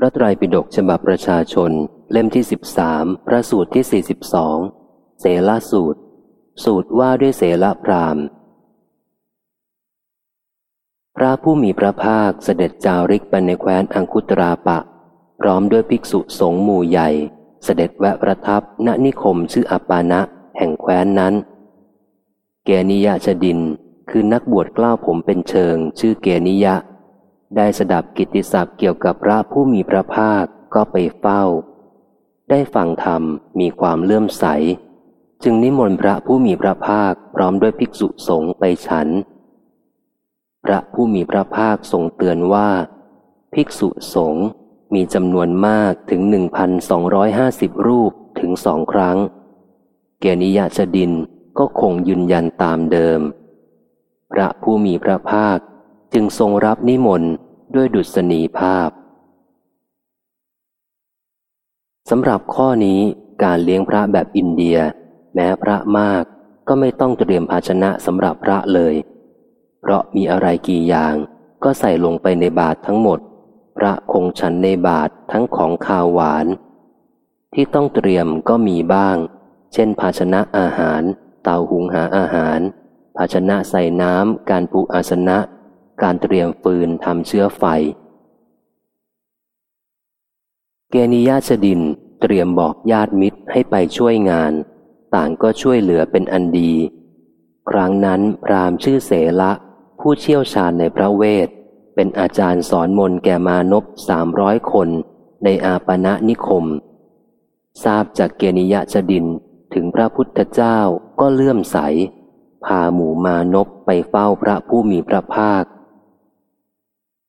พระไตรปิฎกฉบับประชาชน เล่มที่สิบสามพระสูตรที่สี่สิบสองเสลสูตร สูตรว่าด้วยเสลพรามพระผู้มีพระภาคเสด็จจาริกไปในแคว้นอังคุตราปะ พร้อมด้วยภิกษุสงฆ์หมู่ใหญ่ เสด็จแวะประทับณนิคมชื่ออปานะ แห่งแคว้นนั้น เกนิยะชดิน คือนักบวชกล้าวผมเป็นเชิง ชื่อเกนิยะ ได้สดับกิตติศัพท์เกี่ยวกับพระผู้มีพระภาคก็ไปเฝ้า ได้ฟังธรรมมีความเลื่อมใส จึงนิมนต์พระผู้มีพระภาคพร้อมด้วยภิกษุสงฆ์ไปฉัน พระผู้มีพระภาคทรงเตือนว่า ภิกษุสงฆ์มีจำนวนมากถึงหนึ่งพันสองร้อยห้าสิบรูปถึงสองครั้ง เกนิยะชดินก็คงยืนยันตามเดิม พระผู้มีพระภาคจึงทรงรับนิมนต์ ด้วยดุษณีภาพสำหรับข้อนี้การเลี้ยงพระแบบอินเดีย แม้พระมากก็ไม่ต้องเตรียมภาชนะสำหรับพระเลย เพราะมีอะไรกี่อย่างก็ใส่ลงไปในบาตรทั้งหมด พระคงฉันในบาตรทั้งของขาวหวาน ที่ต้องเตรียมก็มีบ้าง เช่น ภาชนะอาหาร เตาหุงหาอาหาร ภาชนะใส่น้ำการปูอาสนะ การเตรียมฟืนทำเชื้อไฟ เกนิยาชดินเตรียมบอกญาติมิตรให้ไปช่วยงาน ต่างก็ช่วยเหลือเป็นอันดี ครั้งนั้นพรามชื่อเสละผู้เชี่ยวชาญในพระเวท เป็นอาจารย์สอนมนแก่มานพสามร้อยคนในอาปณะนิคม ทราบจากเกนิยะชดินถึงพระพุทธเจ้าก็เลื่อมใส พาหมู่มานพไปเฝ้าพระผู้มีพระภาค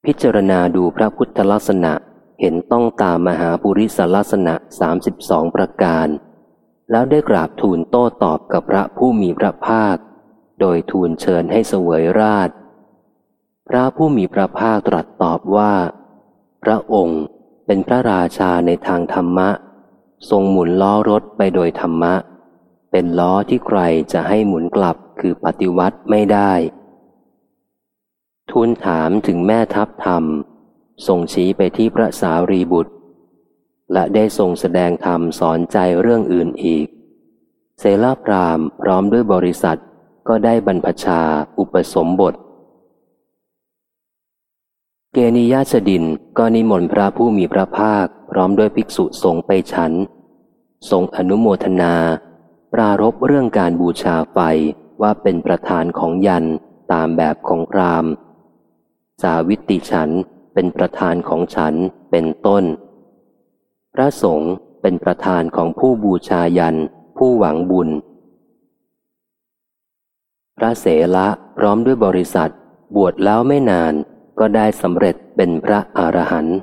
พิจารณาดูพระพุทธลักษณะเห็นต้องตามมหาปุริสลักษณะสามสิบสองประการ แล้วได้กราบทูลโต้ตอบกับพระผู้มีพระภาค โดยทูลเชิญให้เสวยราช พระผู้มีพระภาคตรัสตอบว่า พระองค์เป็นพระราชาในทางธรรมะ ทรงหมุนล้อรถไปโดยธรรมะ เป็นล้อที่ใครจะให้หมุนกลับคือปฏิวัติไม่ได้ ทูลถามถึงแม่ทัพธรรมทรงชี้ไปที่พระสารีบุตร และได้ทรงแสดงธรรมสอนใจเรื่องอื่นอีกเสลาพรามพร้อมด้วยบริษัทก็ได้บรรพชาอุปสมบท เกนิยาชดินก็นิมนต์พระผู้มีพระภาค พร้อมด้วยภิกษุสงฆ์ไปฉันทรงอนุโมทนา ปรารบเรื่องการบูชาไฟว่าเป็นประธานของยันตามแบบของพราม สาวิติฉันเป็นประธานของฉันเป็นต้น พระสงฆ์เป็นประธานของผู้บูชายัน ผู้หวังบุญ พระเสละพร้อมด้วยบริษัท บวชแล้วไม่นานก็ได้สำเร็จเป็นพระอรหันต์